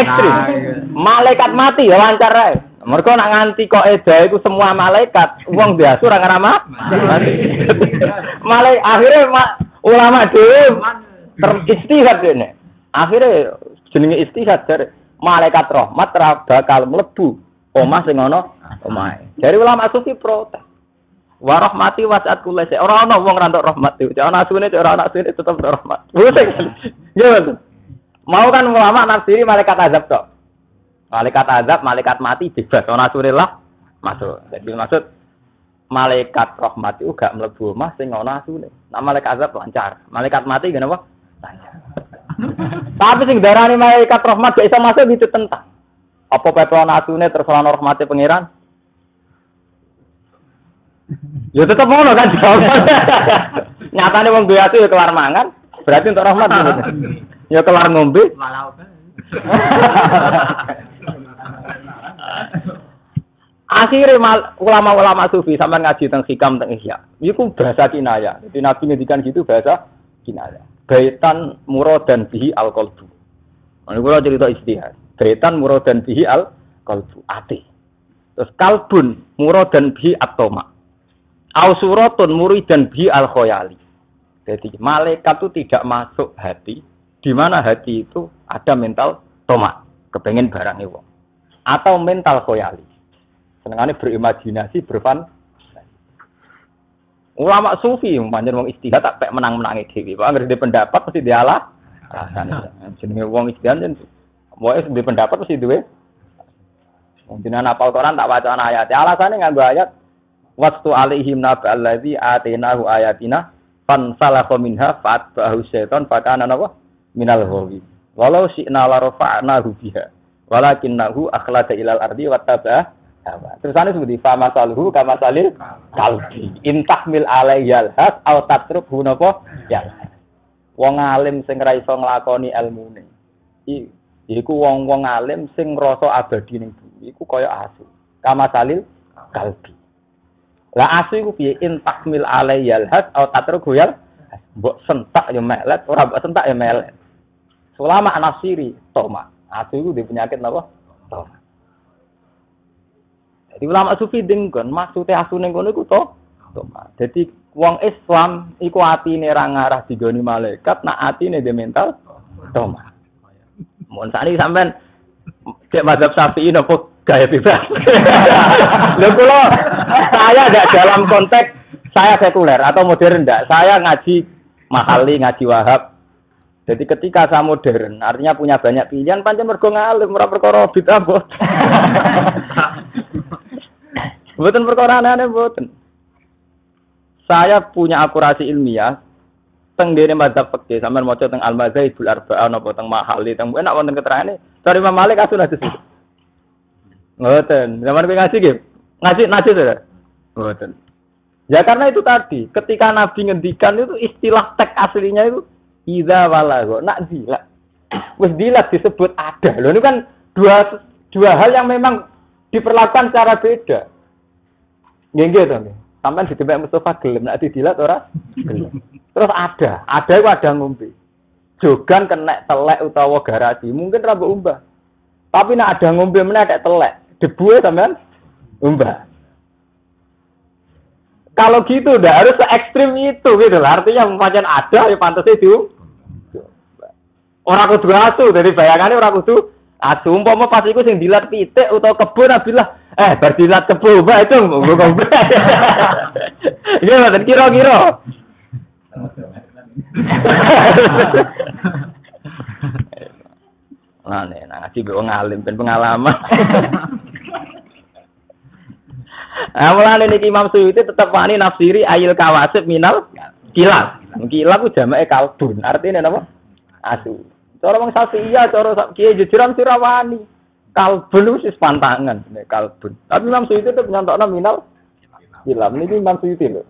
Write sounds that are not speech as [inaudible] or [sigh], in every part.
ekstrim. Malaikat mati ya lancar ae. Mereka nak nganti kok eda itu semua malaikat, uang biasa orang ramah. Malaikat akhirnya ma, ulama dhewe teristihad ini. Akhirnya jenenge istihad dari malaikat rahmat ra bakal mlebu omah sing ana omahe. Dari ulama sufi protes. Wa rahmati wasat kula se. Ora ana wong rantuk rahmat iki. Ana asune ora ana asune tetep rahmat. Wis. Nggih. Mau kan ulama nafsiri malaikat azab tok. Malaikat azab, malaikat mati bebas. Ana asune lah masuk. Jadi maksud malaikat rahmat itu gak mlebu omah sing ana asune. Nah malaikat azab lancar. Malaikat mati gak apa? Lancar. [laughs] Tapi sing darani malaikat rahmat gak iso masuk itu tentang. Apa petrol asune terus ana rahmate pangeran? Ya tetep ngono kan [laughs] Nyatane wong duwe ya kelar mangan, berarti untuk rahmat gitu. Ya kelar ngombe. [laughs] Akhirnya ulama-ulama sufi sama ngaji tentang hikam tentang ihya. Itu bahasa kinaya. Jadi Nabi ngedikan gitu bahasa kinaya. Baitan dan bihi al qalbu. Ini kalau cerita istihad. Baitan dan bihi al qalbu. Ati. Terus kalbun dan bihi atoma. Au suratun muridan bi al khoyali. Jadi malaikat itu tidak masuk hati, di mana hati itu ada mental tomat, kepengen barang itu. Atau mental khoyali. Senengannya berimajinasi, berfan. Ulama sufi, manjen wong istihad tak menang menangi dewi. Pak ngerti pendapat pasti dialah. Jenenge wong istihad jen. Mau pendapat pasti duwe. Mungkin apal Quran tak baca ayat. Alasannya nggak ayat Waktu alaihim naba alladzi atainahu ayatina fansalakha minha fa'atba'ahu syaitan fakana napa minal ghawi. Walau syi'na la rafa'nahu biha walakinnahu akhlada ilal ardi wattaba'a hawa. Terus ane seperti fama salhu kama salil kalbi. Intahmil alayyal has au tatruk napa ya. Wong alim sing ra iso nglakoni. Iku wong-wong alim sing ngrasa abadi ning bumi iku kaya asu. Kama salil kalbi. Lah asu iku piye in takmil alayyal has au tatruku yal mbok sentak ya melet, ora mbok sentak ya melet. Selama anasiri toma. Asu iku di penyakit napa? Toma. Jadi ulama sufi dengkon maksudnya asu ning kono iku to toma. Jadi wong Islam iku atine ra ngarah digoni malaikat, nak atine de mental toma. Mun sakniki sampean cek mazhab Syafi'i napa gaya bebas. [laughs] Lho kula saya tidak dalam konteks saya sekuler atau modern enggak. Saya ngaji mahali, ngaji wahab. Jadi ketika saya modern, artinya punya banyak pilihan, pancen mergo ngalim, ora perkara bid'ah bot. [laughs] Mboten perkara aneh mboten. Saya punya akurasi ilmiah teng dene madzhab fikih sampean maca teng al-mazhabul arba'ah napa teng mahali teng enak wonten keterangane dari Imam Malik asun hadis itu. Ngoten. Zaman kowe ngaji nggih. Ngaji ngaji to. Ngoten. Ya karena itu tadi, ketika Nabi ngendikan itu istilah teks aslinya itu idza walago, nak dilat. Wis dilat disebut ada. Loh ini kan dua dua hal yang memang diperlakukan secara beda. Nggih nggih to nggih. Sampeyan ditembak Mustafa gelem nak didilat ora? Gelem. Terus ada, ada itu ada ngombe. Jogan kena telek utawa garasi, mungkin rambut umbah. Tapi nak ada ngombe mana ada telek debu ya teman umbah. Kalau gitu udah harus se ekstrim itu gitu lah. Artinya macam ada ya pantas itu. Orang kudu asu dari bayangannya orang kudu asu. Umpama pas iku sing dilat pitik utawa kebun abilah eh berdilat kebun bah itu ngombe. [laughs] Iya kira-kira. [laughs] Nah, nih, nah ngaji gue ngalim ben pengalaman. [laughs] Nah, mulane niki Imam Suyuti tetap wani nafsiri ayil kawasib minal kilal. Kilal ku jamake kalbun. Artinya napa? Asu. Cara wong iya, cara kiye jujuran sira wani. Kalbun wis pantangan nek kalbun. Tapi Imam Suyuti tetep nyantokno minal kilal. Niki Imam Suyuti lho.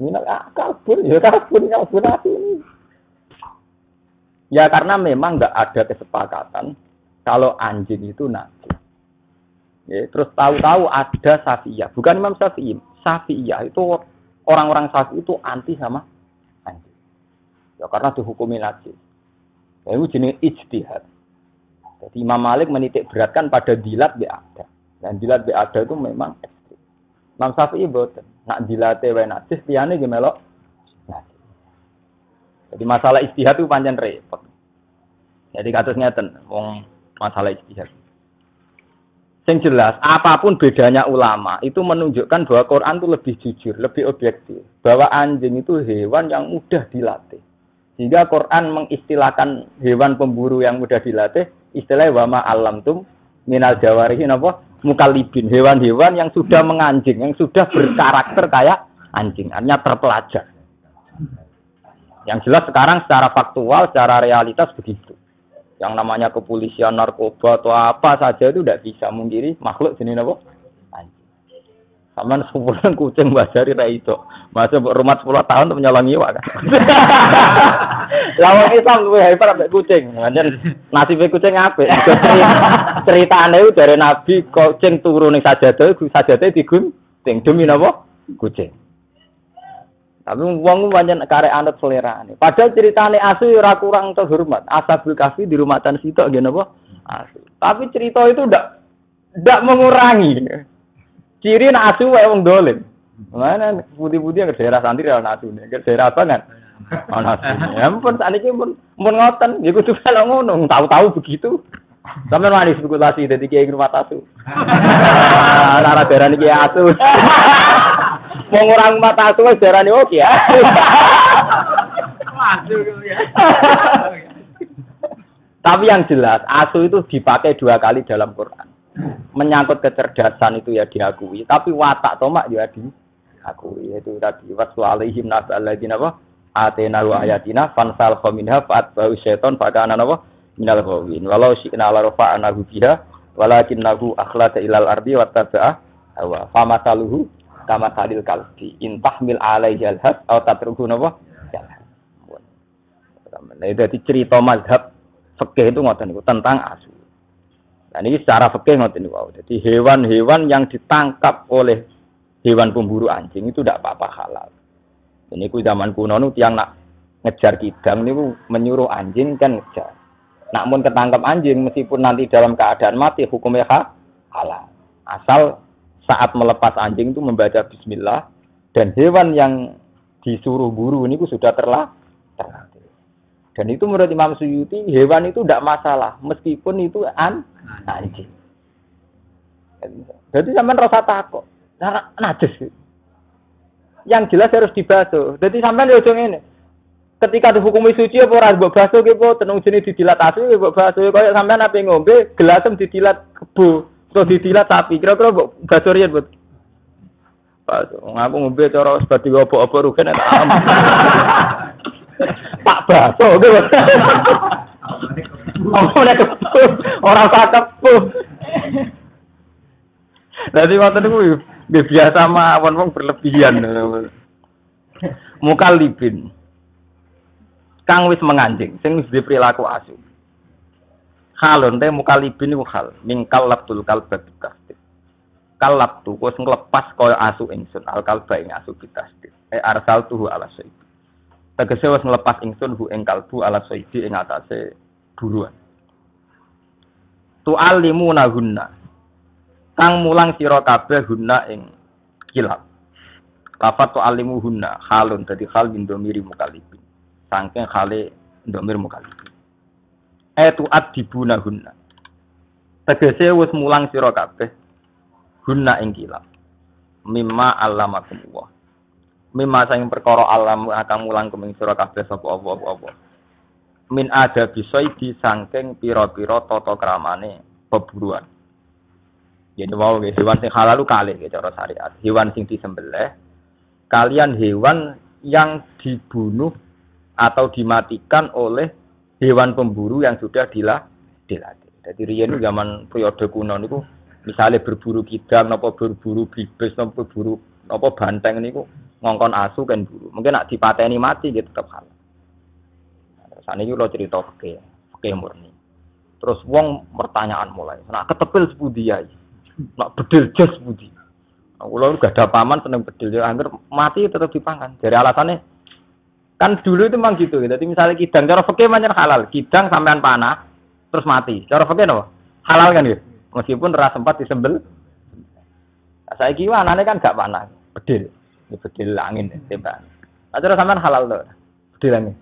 Minal ah, kalbun ya kalbun kalbun asu ini. Ya karena memang nggak ada kesepakatan kalau anjing itu nabi. Ya, terus tahu-tahu ada Safiyah, bukan Imam Syafi'i. Safiyah itu orang-orang Safi itu anti sama anjing. Ya karena dihukumi najis. Ya, itu jenis ijtihad. Jadi Imam Malik menitik beratkan pada dilat be ada. Dan dilat be ada itu memang ekstrim. Imam Syafi'i boten. Nak dilate wae najis liyane ge melok Jadi masalah istihad itu panjang repot. Jadi kasusnya ten, masalah istihad. Yang jelas, apa pun bedanya ulama, itu menunjukkan bahwa Quran itu lebih jujur, lebih objektif. Bahwa anjing itu hewan yang mudah dilatih. Sehingga Quran mengistilahkan hewan pemburu yang mudah dilatih, istilahnya wama alam tum minal apa? Mukalibin, hewan-hewan yang sudah menganjing, yang sudah berkarakter kayak anjing, artinya terpelajar. Yang jelas sekarang secara faktual, secara realitas begitu yang namanya kepolisian narkoba atau apa saja itu tidak bisa mungkiri makhluk jenis apa? Anjing. Sama sebulan kucing basari ra itu. Masa rumah 10 tahun untuk menyolong iwa kan. [laughs] Lawan Islam luwih hebat ambek kucing. Nganjen nasib kucing apik. Ceritane dari Nabi kucing turu ning sajadah, sajadah digunting demi napa? Kucing. Tapi wong pancen karek anut selerane. Padahal ceritane asu ora kurang terhormat. Asabul kafi di rumah tan sitok nggih napa? Asu. Tapi cerita itu ndak ndak mengurangi. Ciri nak asu wae wong dolim. Mana putih-putih ke daerah santri ora asu. Ke daerah apa kan? Ana asu. Ya ampun sakniki pun mun ngoten, ya kudu kalau ngono, tahu-tahu begitu. Sampai manis spekulasi dari kiai rumah asu. [laughs] Nara daerah ini kiai asu. Mau [laughs] ngurang mata asu wis darani oke ya. [laughs] Tapi yang jelas asu itu dipakai dua kali dalam Quran. Menyangkut kecerdasan itu ya diakui, tapi watak tomak ya diakui. Itu tadi wasu alaihim nabal ladina apa? Atena wa ayatina fansal khominha faat bau pada anak apa? Minal khawin. Walau syi'na la rafa'anahu biha walakinnahu akhlata ilal ardi wa taba'a hawa. Famasaluhu kama salil kalbi intah mil alaihi alhas atau tatruhu napa Nah, jadi cerita mazhab fikih itu ngoten niku tentang asu. Nah, ini secara fikih ngoten niku. Jadi hewan-hewan yang ditangkap oleh hewan pemburu anjing itu tidak apa-apa halal. Ini ku zaman kuno nu tiang nak ngejar kidang niku menyuruh anjing kan ngejar. Namun ketangkap anjing meskipun nanti dalam keadaan mati hukumnya halal. Asal saat melepas anjing itu membaca bismillah dan hewan yang disuruh buru ini sudah terlah. Dan itu menurut Imam Suyuti hewan itu tidak masalah meskipun itu an anjing. Jadi sampai rasa takut. Najis. Yang jelas harus dibasuh. Jadi sampai di ujung ini. Ketika dihukumi suci apa ora mbok basuh ki apa tenung jenis didilat asu mbok basuh kaya sampean ape ngombe gelasem didilat kebo Kok didilat sapi, kira-kira mbok basurian buat. Pas ngaku ngombe cara seperti apa-apa rugen enak am. Pak baso gitu. Oh, nek ora sakep. Dadi ngoten niku biasa mawon wong berlebihan. Mukalibin. Kang wis menganjing, sing wis perilaku asu. Halon teh mukalibin iku hal mingkal labtul kalba bitasdid. Kalab tu wis nglepas kaya asu ingsun al kalba ing asu bitasdid. E arsal tuhu ala sayyid. Tegese wis nglepas ingsun hu ing kalbu ala sayyidi ing atase buruan. Tu alimu nahunna. Kang mulang sira kabeh hunna ing kilap. Lafat tu alimu hunna halun dadi hal min domiri mukalibin. Sangking hale domir mukalibin etu adibuna hunna. Tegese wis mulang sira kabeh hunna ing kilap. Mimma allamakum Allah. Mimma sing perkara alam akan mulang kuming sira kabeh sapa apa-apa. Min ada bisaidi saking pira-pira tata kramane peburuan. Jadi wow, hewan sing halal lu kalih cara syariat. Hewan sing disembelih kalian hewan yang dibunuh atau dimatikan oleh hewan pemburu yang sudah dilah dilatih. Jadi riyen zaman periode kuno niku misalnya berburu kidang napa berburu bibis napa berburu napa banteng niku ngongkon asu kan buru. Mungkin nak dipateni mati gitu tetap hal. Nah, Sana itu lo cerita oke, oke murni. Terus wong pertanyaan mulai, nak ketepil sebudi ya, nak bedil jas. Nah, kalau gak ada paman seneng bedil ya, mati tetap dipangan. Dari alasannya Kan dulu itu memang gitu. Jadi misalnya kidang cara fikih macam halal, kidang sampean panah, terus mati. Cara fikih napa? Halal kan gitu. Meskipun ras sempat disembel. Nah, saya kira anaknya kan gak panah, bedil, ini bedil angin tembak. Nah, cara sampean halal tuh, bedil angin.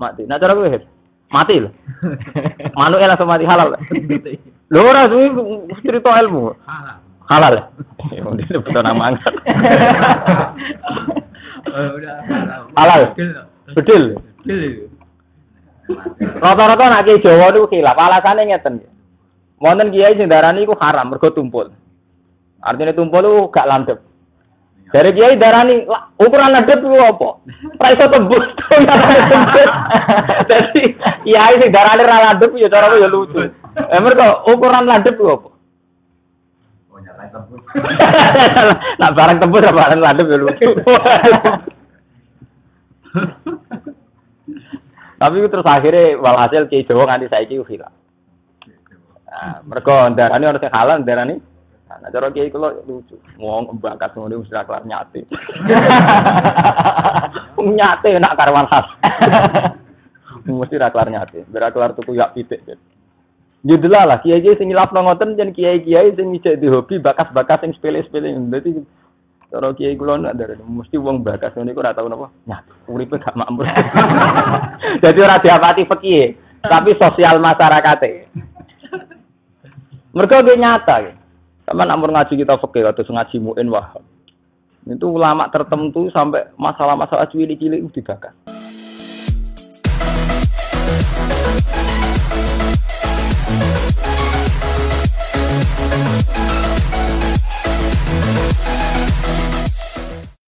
Mati. Nah, cara gue mati loh. [laughs] Manuel langsung mati halal. Lho ora cerita ilmu. Halal. Halal. [laughs] Ya ini betul nama angkat. [laughs] Halal. Bedil. Rata-rata nak kiai Jawa niku khilaf, alasane ngeten. Wonten kiai sing darani iku haram mergo tumpul. Artinya tumpul itu gak landep. Dari kiai darani "Lah, ukuran landep itu apa? Iso tembus. [laughs] Jadi kiai sing darani ra landep ya cara ya lucu. Eh mergo ukuran landep itu apa? Nak [laughs] barang tembus apa barang landep ya lucu. [laughs] Tapi terus akhirnya walhasil kiai Jawa nganti saiki khilaf. Nah, mergo darani orang halal darani Nah, cara kiai kula lucu. Wong bakat mesti ra kelar nyate. nyate nak karwan khas. mesti ra kelar nyate. Ora kelar tuku yak pitik. Gitu lah lah, kiai kiai sing ngilafno ngoten jen kiai kiai sing ngijek di hobi bakas-bakas sing sepele-sepele. Dadi Cara kiai kula nak dari mesti wong bagas niku ora tau napa. Nah, uripe gak makmur. [laughs] Jadi ora diapati fikih, tapi sosial masyarakatnya Mereka ge nyata ge. Sama nak ngaji kita fikih atau ngaji muin wah. Itu ulama tertentu sampai masalah-masalah cilik-cilik dibakas.